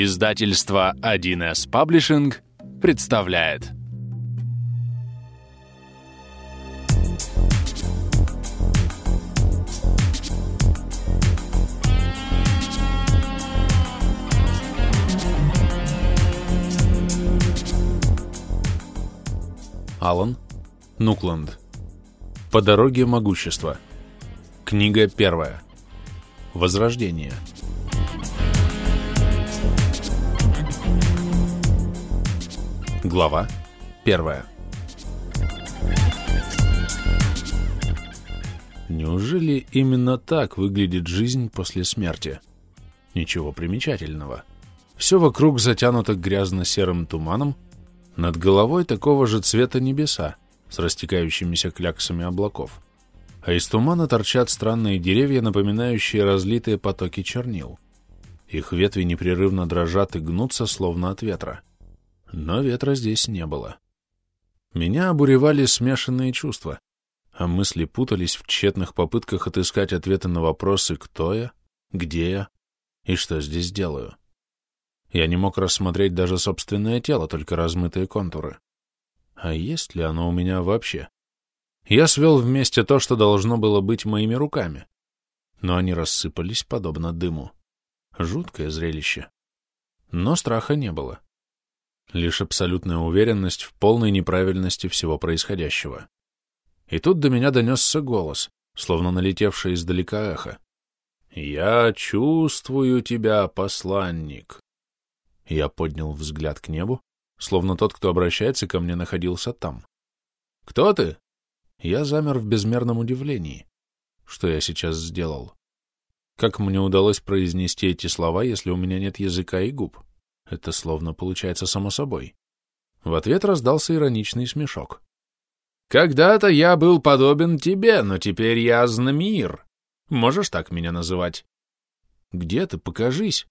Издательство 1С Паблишинг представляет. Алан Нукланд. По дороге могущества Книга первая. Возрождение Глава первая Неужели именно так выглядит жизнь после смерти? Ничего примечательного. Все вокруг затянуто грязно-серым туманом, над головой такого же цвета небеса с растекающимися кляксами облаков. А из тумана торчат странные деревья, напоминающие разлитые потоки чернил. Их ветви непрерывно дрожат и гнутся, словно от ветра. Но ветра здесь не было. Меня обуревали смешанные чувства, а мысли путались в тщетных попытках отыскать ответы на вопросы «кто я?», «где я?» и «что здесь делаю?». Я не мог рассмотреть даже собственное тело, только размытые контуры. А есть ли оно у меня вообще? Я свел вместе то, что должно было быть моими руками, но они рассыпались подобно дыму. Жуткое зрелище. Но страха не было лишь абсолютная уверенность в полной неправильности всего происходящего. И тут до меня донесся голос, словно налетевшее издалека эхо. «Я чувствую тебя, посланник!» Я поднял взгляд к небу, словно тот, кто обращается ко мне, находился там. «Кто ты?» Я замер в безмерном удивлении. Что я сейчас сделал? Как мне удалось произнести эти слова, если у меня нет языка и губ? Это словно получается само собой. В ответ раздался ироничный смешок. «Когда-то я был подобен тебе, но теперь я Знамир. Можешь так меня называть?» «Где ты? Покажись!»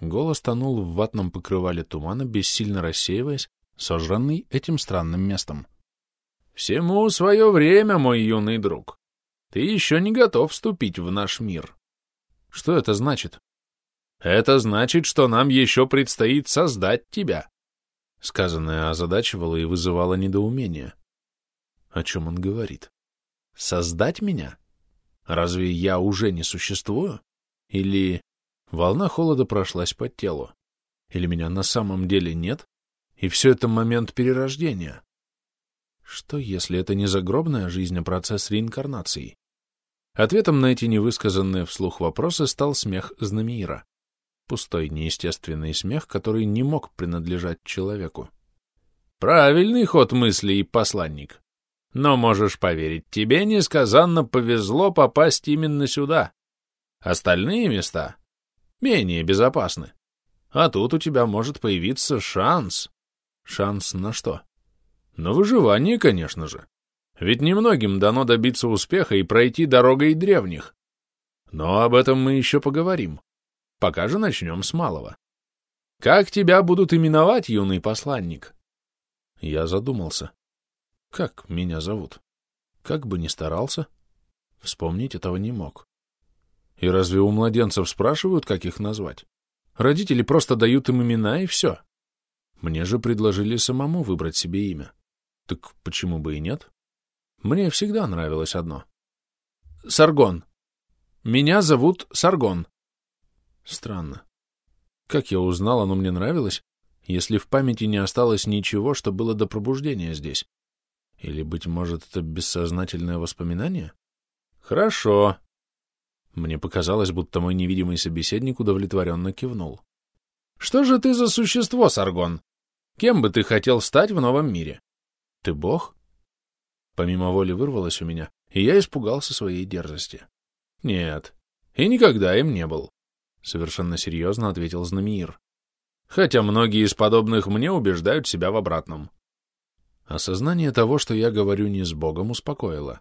Голос тонул в ватном покрывале тумана, бессильно рассеиваясь, сожранный этим странным местом. «Всему свое время, мой юный друг. Ты еще не готов вступить в наш мир». «Что это значит?» Это значит, что нам еще предстоит создать тебя. Сказанное озадачивало и вызывало недоумение. О чем он говорит? Создать меня? Разве я уже не существую? Или волна холода прошлась по телу? Или меня на самом деле нет? И все это момент перерождения? Что, если это не загробная жизнь, а процесс реинкарнации? Ответом на эти невысказанные вслух вопросы стал смех Знамиира пустой, неестественный смех, который не мог принадлежать человеку. «Правильный ход мыслей, посланник. Но можешь поверить, тебе несказанно повезло попасть именно сюда. Остальные места менее безопасны. А тут у тебя может появиться шанс. Шанс на что? На выживание, конечно же. Ведь немногим дано добиться успеха и пройти дорогой древних. Но об этом мы еще поговорим. Пока же начнем с малого. Как тебя будут именовать, юный посланник? Я задумался. Как меня зовут? Как бы ни старался, вспомнить этого не мог. И разве у младенцев спрашивают, как их назвать? Родители просто дают им имена, и все. Мне же предложили самому выбрать себе имя. Так почему бы и нет? Мне всегда нравилось одно. Саргон. Меня зовут Саргон. Странно. Как я узнал, оно мне нравилось, если в памяти не осталось ничего, что было до пробуждения здесь? Или, быть может, это бессознательное воспоминание? Хорошо. Мне показалось, будто мой невидимый собеседник удовлетворенно кивнул. Что же ты за существо, Саргон? Кем бы ты хотел стать в новом мире? Ты бог? Помимо воли вырвалось у меня, и я испугался своей дерзости. Нет, и никогда им не был. — совершенно серьезно ответил Знамир. «Хотя многие из подобных мне убеждают себя в обратном». Осознание того, что я говорю не с Богом, успокоило.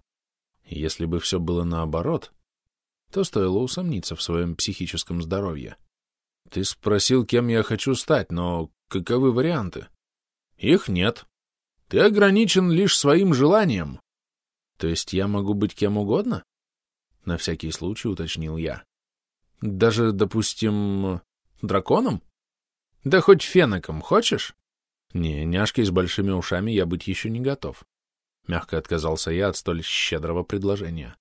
Если бы все было наоборот, то стоило усомниться в своем психическом здоровье. Ты спросил, кем я хочу стать, но каковы варианты? Их нет. Ты ограничен лишь своим желанием. То есть я могу быть кем угодно? На всякий случай уточнил я. Даже, допустим, драконом? Да хоть феноком хочешь? Не, няшкой с большими ушами я быть еще не готов. Мягко отказался я от столь щедрого предложения.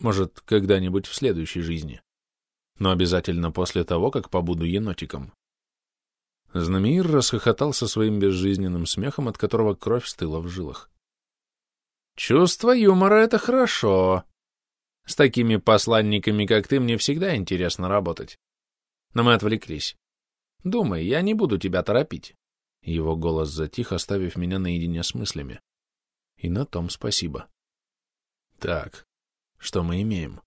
Может, когда-нибудь в следующей жизни. Но обязательно после того, как побуду енотиком. Знамир расхохотался своим безжизненным смехом, от которого кровь стыла в жилах. «Чувство юмора — это хорошо. С такими посланниками, как ты, мне всегда интересно работать. Но мы отвлеклись. Думай, я не буду тебя торопить». Его голос затих, оставив меня наедине с мыслями. И на том спасибо. Так, что мы имеем?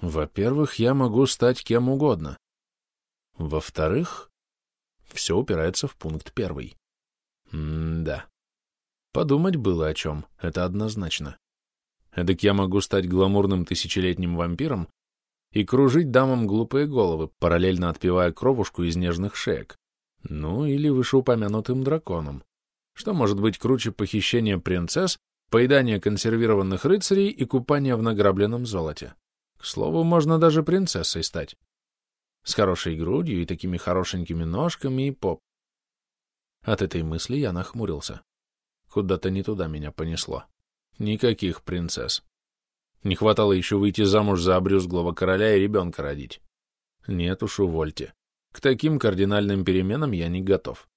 Во-первых, я могу стать кем угодно. Во-вторых, все упирается в пункт первый. М-да. Подумать было о чем, это однозначно. Эдак я могу стать гламурным тысячелетним вампиром и кружить дамам глупые головы, параллельно отпивая кровушку из нежных шеек. Ну, или вышеупомянутым драконом. Что может быть круче похищения принцесс, поедания консервированных рыцарей и купания в награбленном золоте? К слову, можно даже принцессой стать. С хорошей грудью и такими хорошенькими ножками и поп. От этой мысли я нахмурился. Куда-то не туда меня понесло. Никаких принцесс. Не хватало еще выйти замуж за обрюзглого короля и ребенка родить. Нет уж, увольте. К таким кардинальным переменам я не готов.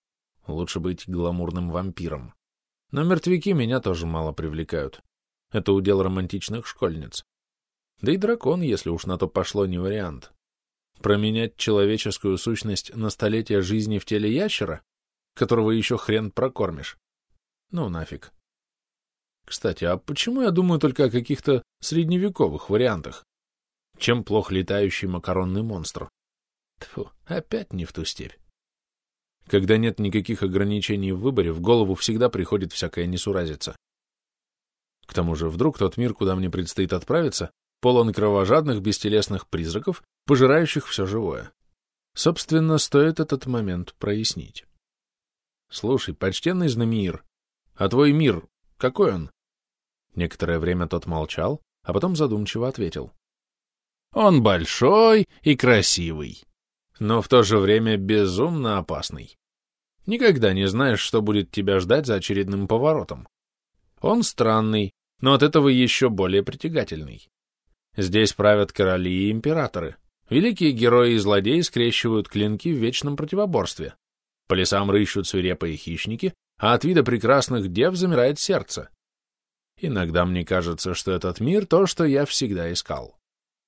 Лучше быть гламурным вампиром. Но мертвяки меня тоже мало привлекают. Это удел романтичных школьниц. Да и дракон, если уж на то пошло, не вариант. Променять человеческую сущность на столетие жизни в теле ящера, которого еще хрен прокормишь. Ну нафиг. Кстати, а почему я думаю только о каких-то средневековых вариантах? Чем плох летающий макаронный монстр? Тьфу, опять не в ту степь. Когда нет никаких ограничений в выборе, в голову всегда приходит всякая несуразица. К тому же вдруг тот мир, куда мне предстоит отправиться, полон кровожадных бестелесных призраков, пожирающих все живое. Собственно, стоит этот момент прояснить. Слушай, почтенный Знамир, а твой мир, какой он? Некоторое время тот молчал, а потом задумчиво ответил. Он большой и красивый но в то же время безумно опасный. Никогда не знаешь, что будет тебя ждать за очередным поворотом. Он странный, но от этого еще более притягательный. Здесь правят короли и императоры. Великие герои и злодеи скрещивают клинки в вечном противоборстве. По лесам рыщут свирепые хищники, а от вида прекрасных дев замирает сердце. Иногда мне кажется, что этот мир — то, что я всегда искал.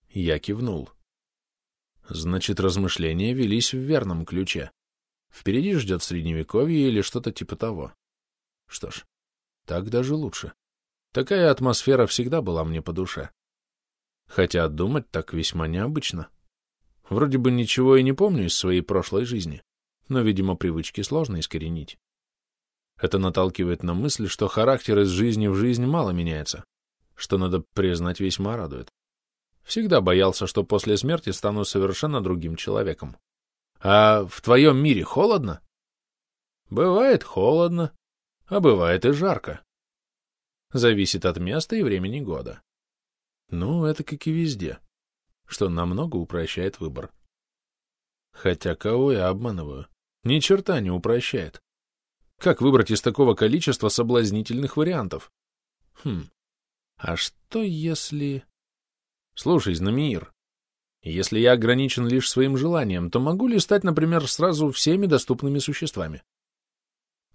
Я кивнул. Значит, размышления велись в верном ключе. Впереди ждет средневековье или что-то типа того. Что ж, так даже лучше. Такая атмосфера всегда была мне по душе. Хотя думать так весьма необычно. Вроде бы ничего и не помню из своей прошлой жизни, но, видимо, привычки сложно искоренить. Это наталкивает на мысль, что характер из жизни в жизнь мало меняется, что, надо признать, весьма радует. Всегда боялся, что после смерти стану совершенно другим человеком. А в твоем мире холодно? Бывает холодно, а бывает и жарко. Зависит от места и времени года. Ну, это как и везде, что намного упрощает выбор. Хотя кого я обманываю? Ни черта не упрощает. Как выбрать из такого количества соблазнительных вариантов? Хм, а что если... Слушай, Знамир, если я ограничен лишь своим желанием, то могу ли стать, например, сразу всеми доступными существами?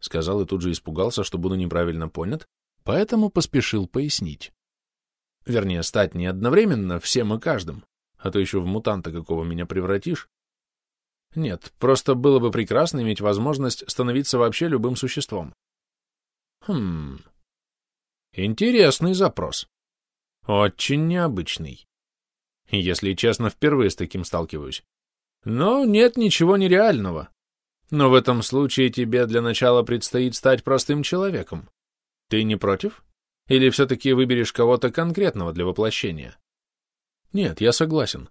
Сказал и тут же испугался, что буду неправильно понят, поэтому поспешил пояснить. Вернее, стать не одновременно всем и каждым, а то еще в мутанта какого меня превратишь. Нет, просто было бы прекрасно иметь возможность становиться вообще любым существом. Хм... Интересный запрос. Очень необычный. Если честно, впервые с таким сталкиваюсь. Но нет ничего нереального. Но в этом случае тебе для начала предстоит стать простым человеком. Ты не против? Или все-таки выберешь кого-то конкретного для воплощения? Нет, я согласен.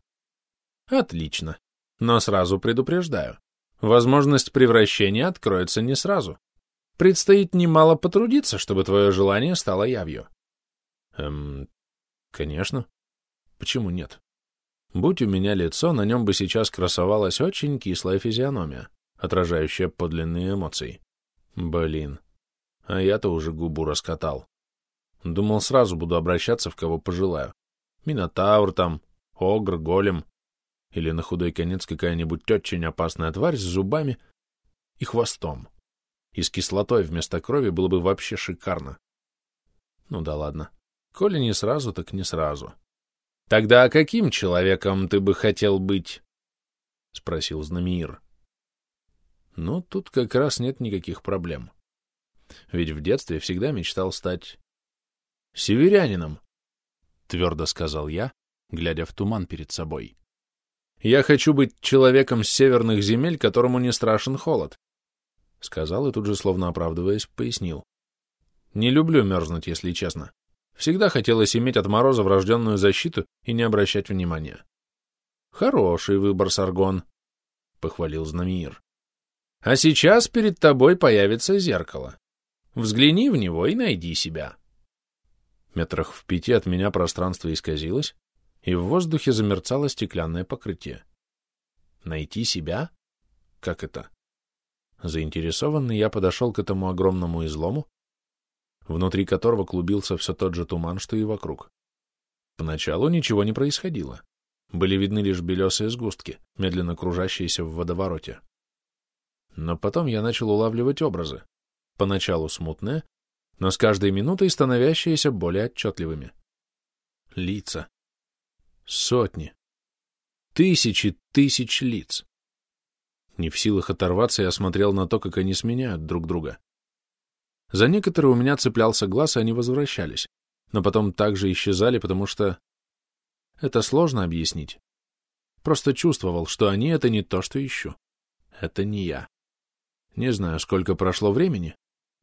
Отлично. Но сразу предупреждаю. Возможность превращения откроется не сразу. Предстоит немало потрудиться, чтобы твое желание стало явью. Эм, конечно. Почему нет? Будь у меня лицо, на нем бы сейчас красовалась очень кислая физиономия. отражающая подлинные эмоции. Блин, а я-то уже губу раскатал. Думал, сразу буду обращаться в кого пожелаю. Минотавр там, огр, голем. Или на худой конец какая-нибудь очень опасная тварь с зубами и хвостом. И с кислотой вместо крови было бы вообще шикарно. Ну да ладно. Коли не сразу, так не сразу. Тогда каким человеком ты бы хотел быть? — спросил Знамиир. Ну, тут как раз нет никаких проблем. Ведь в детстве всегда мечтал стать северянином, — твердо сказал я, глядя в туман перед собой. Я хочу быть человеком с северных земель, которому не страшен холод, — сказал и тут же, словно оправдываясь, пояснил. Не люблю мерзнуть, если честно. Всегда хотелось иметь от мороза врожденную защиту и не обращать внимания. — Хороший выбор, Саргон, — похвалил Знамир. — А сейчас перед тобой появится зеркало. Взгляни в него и найди себя. Метрах в пяти от меня пространство исказилось, и в воздухе замерцало стеклянное покрытие. Найти себя? Как это? Заинтересованный я подошел к этому огромному излому, внутри которого клубился все тот же туман, что и вокруг. Поначалу ничего не происходило. Были видны лишь белесые сгустки, медленно кружащиеся в водовороте. Но потом я начал улавливать образы, поначалу смутные, но с каждой минутой становящиеся более отчетливыми. Лица. Сотни. Тысячи тысяч лиц. Не в силах оторваться, я смотрел на то, как они сменяют друг друга. За некоторые у меня цеплялся глаз, и они возвращались, но потом также исчезали, потому что... Это сложно объяснить. Просто чувствовал, что они — это не то, что ищу. Это не я. Не знаю, сколько прошло времени,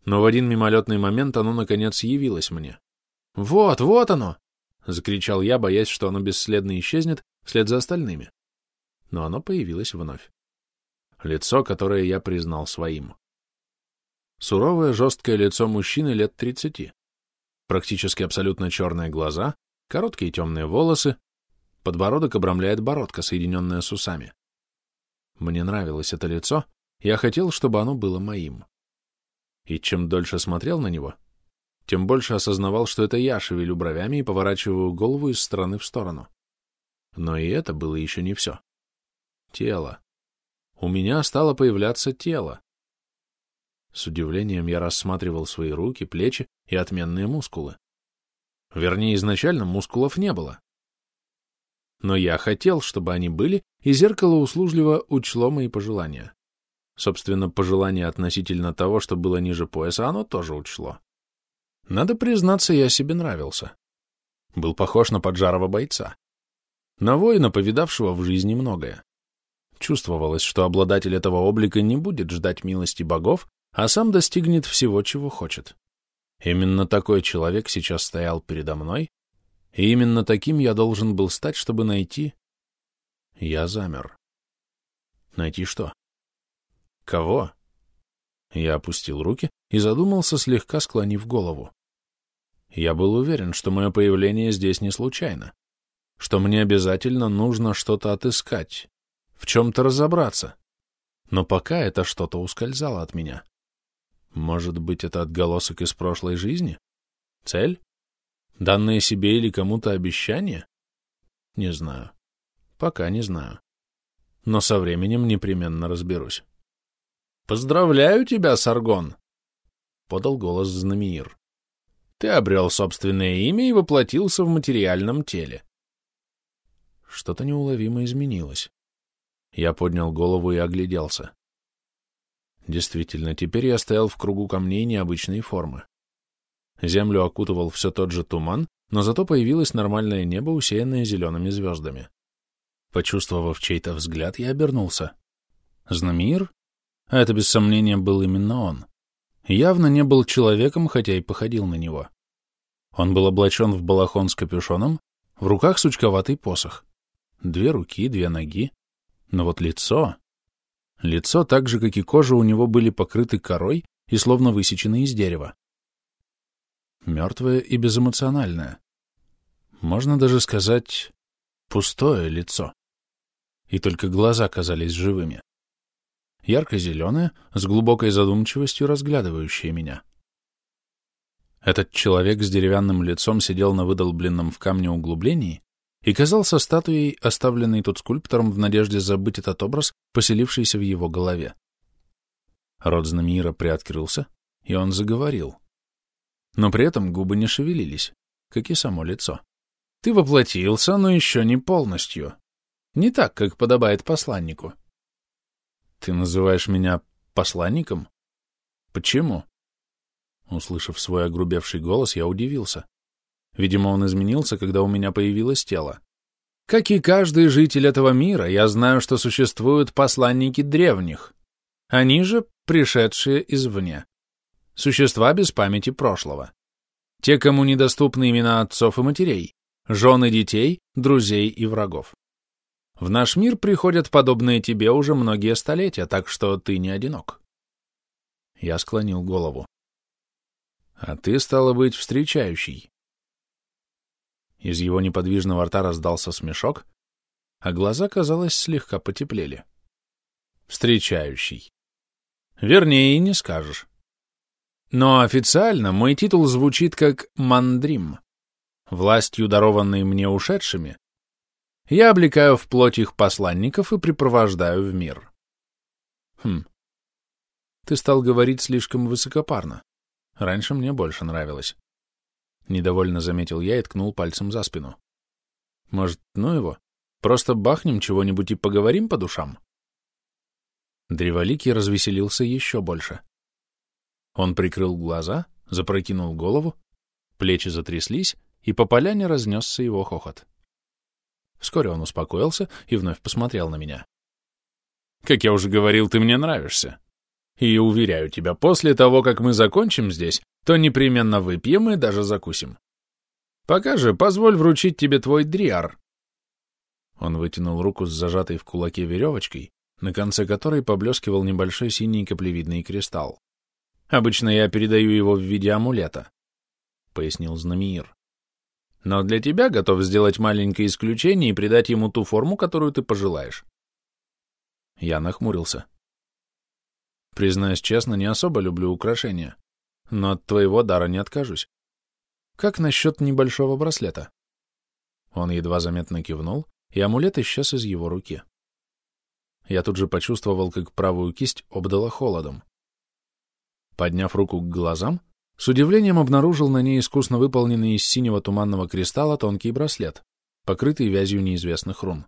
но в один мимолетный момент оно, наконец, явилось мне. «Вот, вот оно!» — закричал я, боясь, что оно бесследно исчезнет вслед за остальными. Но оно появилось вновь. Лицо, которое я признал своим. Суровое, жесткое лицо мужчины лет тридцати. Практически абсолютно черные глаза, короткие темные волосы, подбородок обрамляет бородка, соединенная с усами. Мне нравилось это лицо, я хотел, чтобы оно было моим. И чем дольше смотрел на него, тем больше осознавал, что это я шевелю бровями и поворачиваю голову из стороны в сторону. Но и это было еще не все. Тело. У меня стало появляться тело. С удивлением я рассматривал свои руки, плечи и отменные мускулы. Вернее, изначально мускулов не было. Но я хотел, чтобы они были, и зеркало услужливо учло мои пожелания. Собственно, пожелание относительно того, что было ниже пояса, оно тоже учло. Надо признаться, я себе нравился. Был похож на поджарого бойца. На воина, повидавшего в жизни многое. Чувствовалось, что обладатель этого облика не будет ждать милости богов, а сам достигнет всего, чего хочет. Именно такой человек сейчас стоял передо мной, и именно таким я должен был стать, чтобы найти... Я замер. Найти что? Кого? Я опустил руки и задумался, слегка склонив голову. Я был уверен, что мое появление здесь не случайно, что мне обязательно нужно что-то отыскать, в чем-то разобраться. Но пока это что-то ускользало от меня. Может быть, это отголосок из прошлой жизни? Цель? Данное себе или кому-то обещание? Не знаю. Пока не знаю. Но со временем непременно разберусь. «Поздравляю тебя, Саргон!» — подал голос Знамиир. «Ты обрел собственное имя и воплотился в материальном теле». Что-то неуловимо изменилось. Я поднял голову и огляделся. Действительно, теперь я стоял в кругу камней необычной формы. Землю окутывал все тот же туман, но зато появилось нормальное небо, усеянное зелеными звездами. Почувствовав чей-то взгляд, я обернулся. Знамир? Это, без сомнения, был именно он. Явно не был человеком, хотя и походил на него. Он был облачен в балахон с капюшоном, в руках сучковатый посох. Две руки, две ноги. Но вот лицо... Лицо, так же, как и кожа, у него были покрыты корой и словно высечены из дерева. Мертвое и безэмоциональное. Можно даже сказать, пустое лицо. И только глаза казались живыми. Ярко-зеленое, с глубокой задумчивостью разглядывающее меня. Этот человек с деревянным лицом сидел на выдолбленном в камне углублении и казался статуей, оставленной тут скульптором в надежде забыть этот образ, поселившийся в его голове. Рот Знамира приоткрылся, и он заговорил. Но при этом губы не шевелились, как и само лицо. Ты воплотился, но еще не полностью. Не так, как подобает посланнику. Ты называешь меня посланником? Почему? Услышав свой огрубевший голос, я удивился. Видимо, он изменился, когда у меня появилось тело. Как и каждый житель этого мира, я знаю, что существуют посланники древних. Они же пришедшие извне. Существа без памяти прошлого. Те, кому недоступны имена отцов и матерей, жены детей, друзей и врагов. В наш мир приходят подобные тебе уже многие столетия, так что ты не одинок. Я склонил голову. А ты, стало быть, встречающий. Из его неподвижного рта раздался смешок, а глаза, казалось, слегка потеплели. Встречающий. Вернее, не скажешь. Но официально мой титул звучит как «мандрим». Властью, дарованной мне ушедшими, я облекаю в плоть их посланников и припровождаю в мир. Хм. Ты стал говорить слишком высокопарно. Раньше мне больше нравилось. Недовольно заметил я и ткнул пальцем за спину. Может, ну его? Просто бахнем чего-нибудь и поговорим по душам? Древоликий развеселился еще больше. Он прикрыл глаза, запрокинул голову, плечи затряслись, и по поляне разнесся его хохот. Вскоре он успокоился и вновь посмотрел на меня. «Как я уже говорил, ты мне нравишься. И уверяю тебя, после того, как мы закончим здесь, то непременно выпьем и даже закусим. Пока же позволь вручить тебе твой дриар». Он вытянул руку с зажатой в кулаке веревочкой, на конце которой поблескивал небольшой синий каплевидный кристалл. «Обычно я передаю его в виде амулета», — пояснил Знамиир. «Но для тебя готов сделать маленькое исключение и придать ему ту форму, которую ты пожелаешь». Я нахмурился. Признаюсь честно, не особо люблю украшения, но от твоего дара не откажусь. Как насчет небольшого браслета? Он едва заметно кивнул, и амулет исчез из его руки. Я тут же почувствовал, как правую кисть обдала холодом. Подняв руку к глазам, с удивлением обнаружил на ней искусно выполненный из синего туманного кристалла тонкий браслет, покрытый вязью неизвестных рун.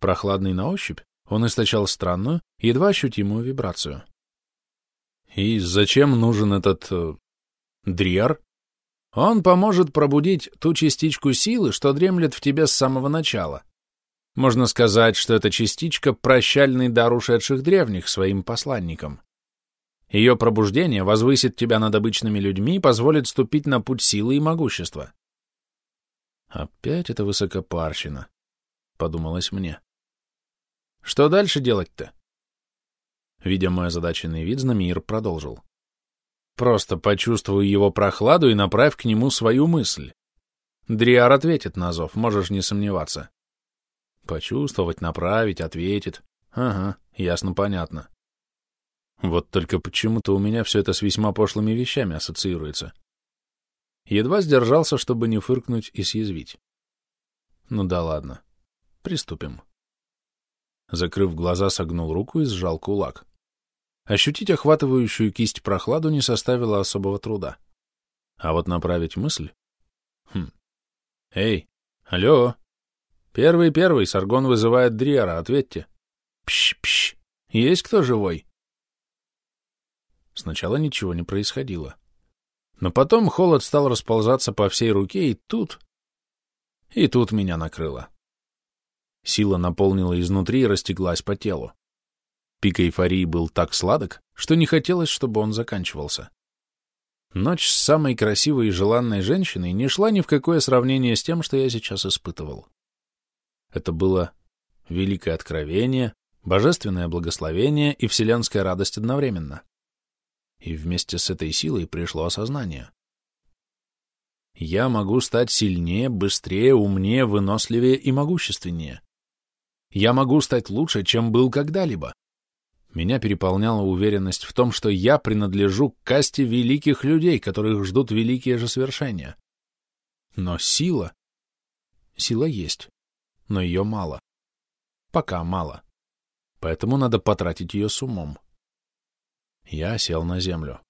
Прохладный на ощупь, он источал странную, едва ощутимую вибрацию. И зачем нужен этот... Э, дриар? Он поможет пробудить ту частичку силы, что дремлет в тебе с самого начала, можно сказать, что эта частичка — прощальный дар ушедших древних своим посланникам. Ее пробуждение возвысит тебя над обычными людьми и позволит ступить на путь силы и могущества. Опять это высокопарщина, — подумалось мне. Что дальше делать-то? Видя мой озадаченный вид, Знамир продолжил. Просто почувствуй его прохладу и направь к нему свою мысль. Дриар ответит на зов, можешь не сомневаться. Почувствовать, направить, ответит. Ага, ясно-понятно. Вот только почему-то у меня все это с весьма пошлыми вещами ассоциируется. Едва сдержался, чтобы не фыркнуть и съязвить. Ну да ладно. Приступим. Закрыв глаза, согнул руку и сжал кулак. Ощутить охватывающую кисть прохладу не составило особого труда. А вот направить мысль... Хм. Эй, алло! Первый-первый, Саргон вызывает Дриара, ответьте. Пш-пш, есть кто живой? Сначала ничего не происходило. Но потом холод стал расползаться по всей руке, и тут... И тут меня накрыло. Сила наполнила изнутри и растеклась по телу. Пик эйфории был так сладок, что не хотелось, чтобы он заканчивался. Ночь с самой красивой и желанной женщиной не шла ни в какое сравнение с тем, что я сейчас испытывал. Это было великое откровение, божественное благословение и вселенская радость одновременно. И вместе с этой силой пришло осознание. Я могу стать сильнее, быстрее, умнее, выносливее и могущественнее. Я могу стать лучше, чем был когда-либо. Меня переполняла уверенность в том, что я принадлежу к касте великих людей, которых ждут великие же свершения. Но сила... Сила есть, но ее мало. Пока мало. Поэтому надо потратить ее с умом. Я сел на землю.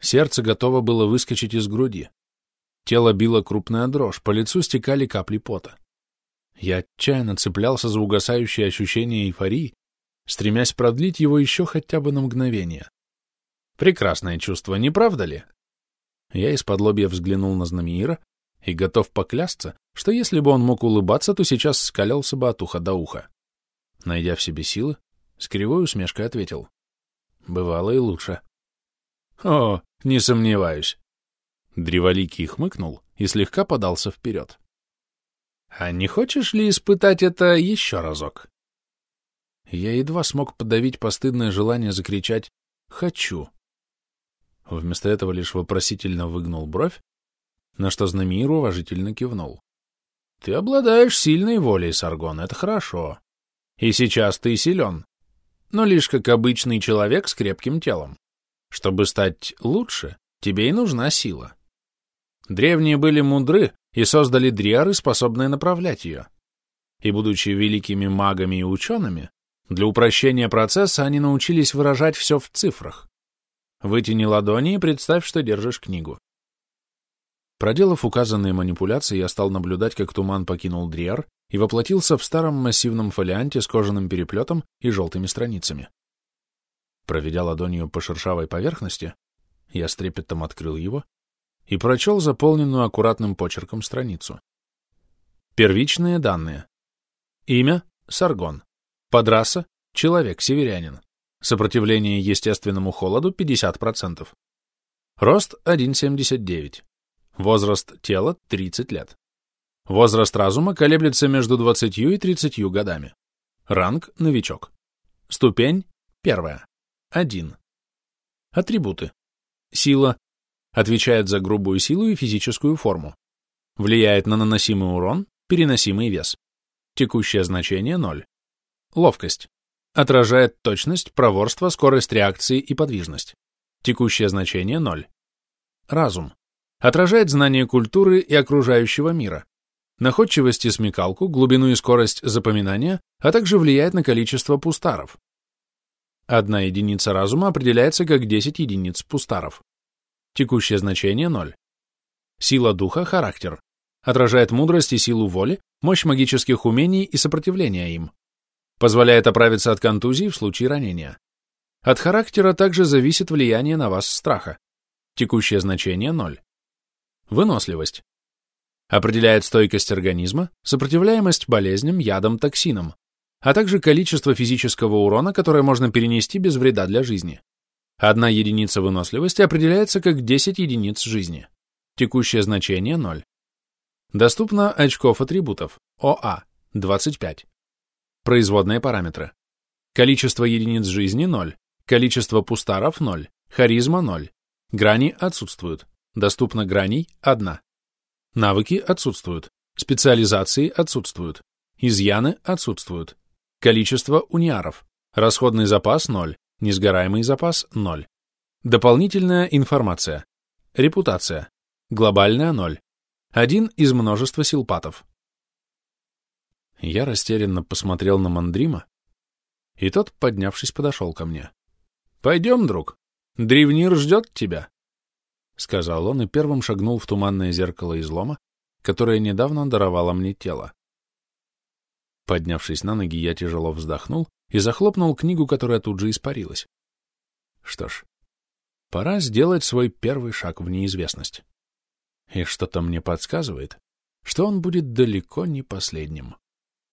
Сердце готово было выскочить из груди. Тело било крупная дрожь, по лицу стекали капли пота. Я отчаянно цеплялся за угасающее ощущение эйфории, стремясь продлить его еще хотя бы на мгновение. Прекрасное чувство, не правда ли? Я из-под лобья взглянул на Знамиира и готов поклясться, что если бы он мог улыбаться, то сейчас скалялся бы от уха до уха. Найдя в себе силы, с кривой усмешкой ответил. Бывало и лучше. О, не сомневаюсь. Древоликий хмыкнул и слегка подался вперед. А не хочешь ли испытать это еще разок? Я едва смог подавить постыдное желание закричать «Хочу!». Вместо этого лишь вопросительно выгнул бровь, на что Знамир уважительно кивнул. «Ты обладаешь сильной волей, Саргон, это хорошо. И сейчас ты силен, но лишь как обычный человек с крепким телом. Чтобы стать лучше, тебе и нужна сила. Древние были мудры и создали дриары, способные направлять ее. И, будучи великими магами и учеными, для упрощения процесса они научились выражать все в цифрах. Вытяни ладони и представь, что держишь книгу. Проделав указанные манипуляции, я стал наблюдать, как туман покинул дриар и воплотился в старом массивном фолианте с кожаным переплетом и желтыми страницами. Проведя ладонью по шершавой поверхности, я с трепетом открыл его и прочел заполненную аккуратным почерком страницу. Первичные данные. Имя — Саргон. Подраса — человек-северянин. Сопротивление естественному холоду — 50%. Рост — 1,79. Возраст тела — 30 лет. Возраст разума колеблется между 20 и 30 годами. Ранг – новичок. Ступень – первая. Один. Атрибуты. Сила. Отвечает за грубую силу и физическую форму. Влияет на наносимый урон, переносимый вес. Текущее значение – 0. Ловкость. Отражает точность, проворство, скорость реакции и подвижность. Текущее значение – 0. Разум. Отражает знание культуры и окружающего мира, находчивость и смекалку, глубину и скорость запоминания, а также влияет на количество пустаров. Одна единица разума определяется как 10 единиц пустаров. Текущее значение — 0. Сила духа — характер. Отражает мудрость и силу воли, мощь магических умений и сопротивление им. Позволяет оправиться от контузии в случае ранения. От характера также зависит влияние на вас страха. Текущее значение — 0. Выносливость определяет стойкость организма, сопротивляемость болезням, ядам, токсинам, а также количество физического урона, которое можно перенести без вреда для жизни. Одна единица выносливости определяется как 10 единиц жизни. Текущее значение 0. Доступно очков атрибутов. ОА – 25. Производные параметры. Количество единиц жизни – 0. Количество пустаров – 0. Харизма – 0. Грани отсутствуют. Доступно граней – 1. Навыки отсутствуют. Специализации отсутствуют. Изъяны отсутствуют. Количество униаров. Расходный запас – 0. Несгораемый запас – 0. Дополнительная информация. Репутация. Глобальная – 0. Один из множества силпатов. Я растерянно посмотрел на Мандрима, и тот, поднявшись, подошел ко мне. — Пойдем, друг. Древнир ждет тебя. — сказал он и первым шагнул в туманное зеркало излома, которое недавно даровало мне тело. Поднявшись на ноги, я тяжело вздохнул и захлопнул книгу, которая тут же испарилась. Что ж, пора сделать свой первый шаг в неизвестность. И что-то мне подсказывает, что он будет далеко не последним.